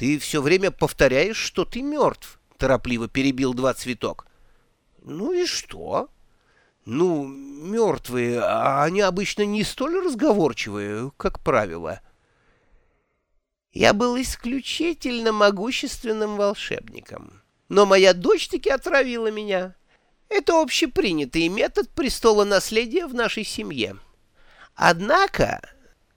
«Ты все время повторяешь, что ты мертв», — торопливо перебил два цветок. «Ну и что?» «Ну, мертвые, а они обычно не столь разговорчивые, как правило». «Я был исключительно могущественным волшебником, но моя дочь таки отравила меня. Это общепринятый метод престола наследия в нашей семье. Однако...»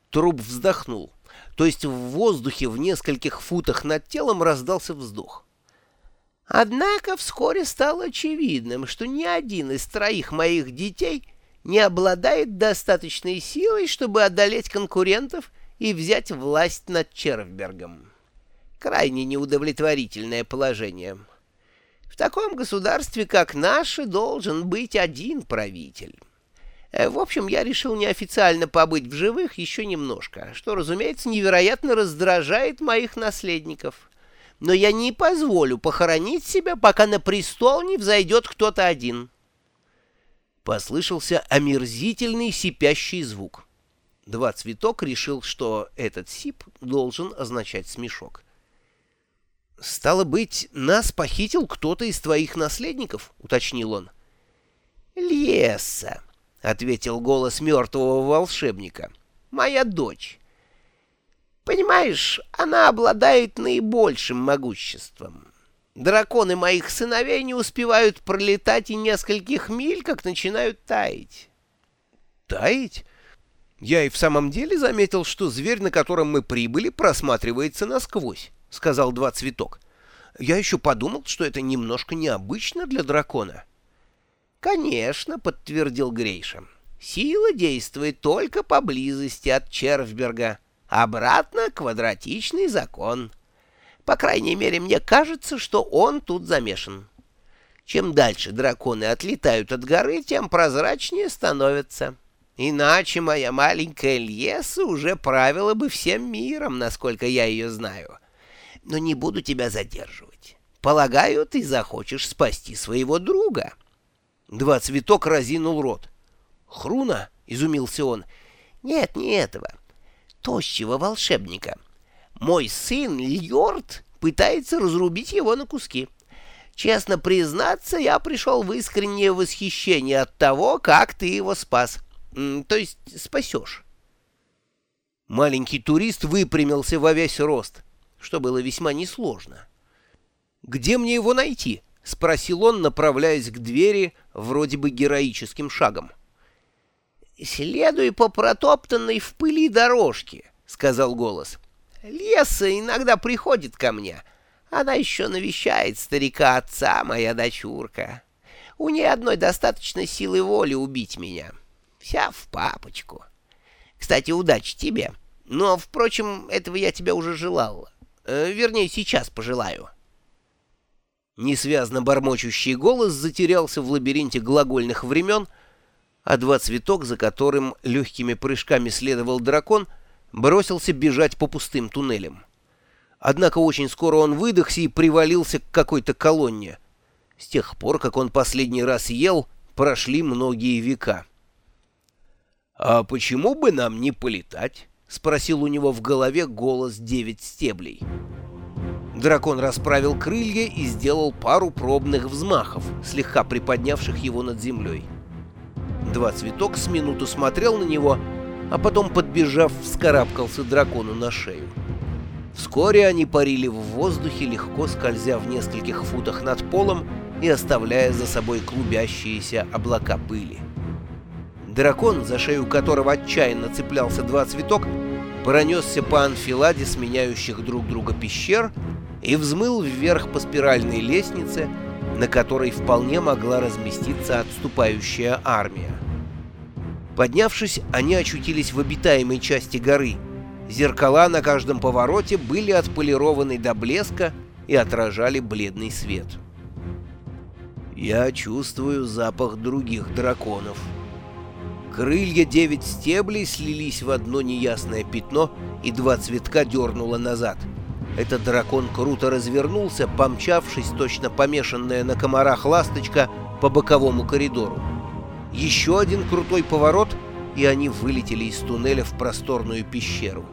Труп вздохнул, то есть в воздухе в нескольких футах над телом раздался вздох. Однако вскоре стало очевидным, что ни один из троих моих детей не обладает достаточной силой, чтобы одолеть конкурентов и взять власть над Червбергом. Крайне неудовлетворительное положение. В таком государстве, как наше, должен быть один правитель. Э, в общем, я решил неофициально побыть в живых еще немножко, что, разумеется, невероятно раздражает моих наследников но я не позволю похоронить себя, пока на престол не взойдет кто-то один. Послышался омерзительный сипящий звук. Два цветок решил, что этот сип должен означать смешок. «Стало быть, нас похитил кто-то из твоих наследников?» — уточнил он. «Леса», — ответил голос мертвого волшебника. «Моя дочь». Понимаешь, она обладает наибольшим могуществом. Драконы моих сыновей не успевают пролетать и нескольких миль, как начинают таять. Таять? Я и в самом деле заметил, что зверь, на котором мы прибыли, просматривается насквозь, — сказал Два Цветок. Я еще подумал, что это немножко необычно для дракона. Конечно, — подтвердил Грейша. Сила действует только поблизости от Червберга. Обратно квадратичный закон. По крайней мере, мне кажется, что он тут замешан. Чем дальше драконы отлетают от горы, тем прозрачнее становятся. Иначе моя маленькая Льеса уже правила бы всем миром, насколько я ее знаю. Но не буду тебя задерживать. Полагаю, ты захочешь спасти своего друга. Два цветок разинул рот. «Хруна?» — изумился он. «Нет, не этого тощего волшебника. Мой сын Льорд пытается разрубить его на куски. Честно признаться, я пришел в искреннее восхищение от того, как ты его спас. То есть спасешь. Маленький турист выпрямился во весь рост, что было весьма несложно. «Где мне его найти?» — спросил он, направляясь к двери вроде бы героическим шагом. «Следуй по протоптанной в пыли дорожке», — сказал голос. «Леса иногда приходит ко мне. Она еще навещает старика отца, моя дочурка. У ней одной достаточно силы воли убить меня. Вся в папочку. Кстати, удачи тебе. Но, впрочем, этого я тебя уже желал. Э, вернее, сейчас пожелаю». Несвязно бормочущий голос затерялся в лабиринте глагольных времен — а два цветок, за которым легкими прыжками следовал дракон, бросился бежать по пустым туннелям. Однако очень скоро он выдохся и привалился к какой-то колонне. С тех пор, как он последний раз ел, прошли многие века. «А почему бы нам не полетать?» — спросил у него в голове голос девять стеблей. Дракон расправил крылья и сделал пару пробных взмахов, слегка приподнявших его над землей. Два цветок с минуту смотрел на него, а потом, подбежав, вскарабкался дракону на шею. Вскоре они парили в воздухе, легко скользя в нескольких футах над полом и оставляя за собой клубящиеся облака пыли. Дракон, за шею которого отчаянно цеплялся два цветок, пронесся по анфиладе сменяющих друг друга пещер и взмыл вверх по спиральной лестнице, на которой вполне могла разместиться отступающая армия. Поднявшись, они очутились в обитаемой части горы. Зеркала на каждом повороте были отполированы до блеска и отражали бледный свет. Я чувствую запах других драконов. Крылья девять стеблей слились в одно неясное пятно, и два цветка дернуло назад. Этот дракон круто развернулся, помчавшись, точно помешанная на комарах ласточка, по боковому коридору. Еще один крутой поворот, и они вылетели из туннеля в просторную пещеру.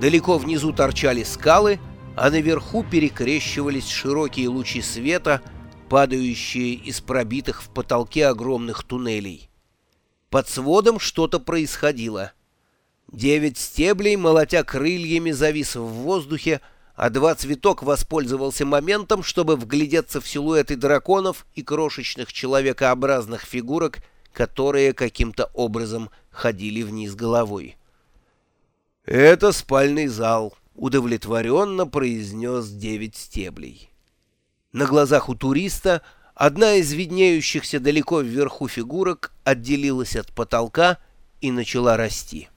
Далеко внизу торчали скалы, а наверху перекрещивались широкие лучи света, падающие из пробитых в потолке огромных туннелей. Под сводом что-то происходило. Девять стеблей, молотя крыльями, завис в воздухе, а два цветок воспользовался моментом, чтобы вглядеться в силуэты драконов и крошечных человекообразных фигурок, которые каким-то образом ходили вниз головой. «Это спальный зал», — удовлетворенно произнес девять стеблей. На глазах у туриста одна из виднеющихся далеко вверху фигурок отделилась от потолка и начала расти.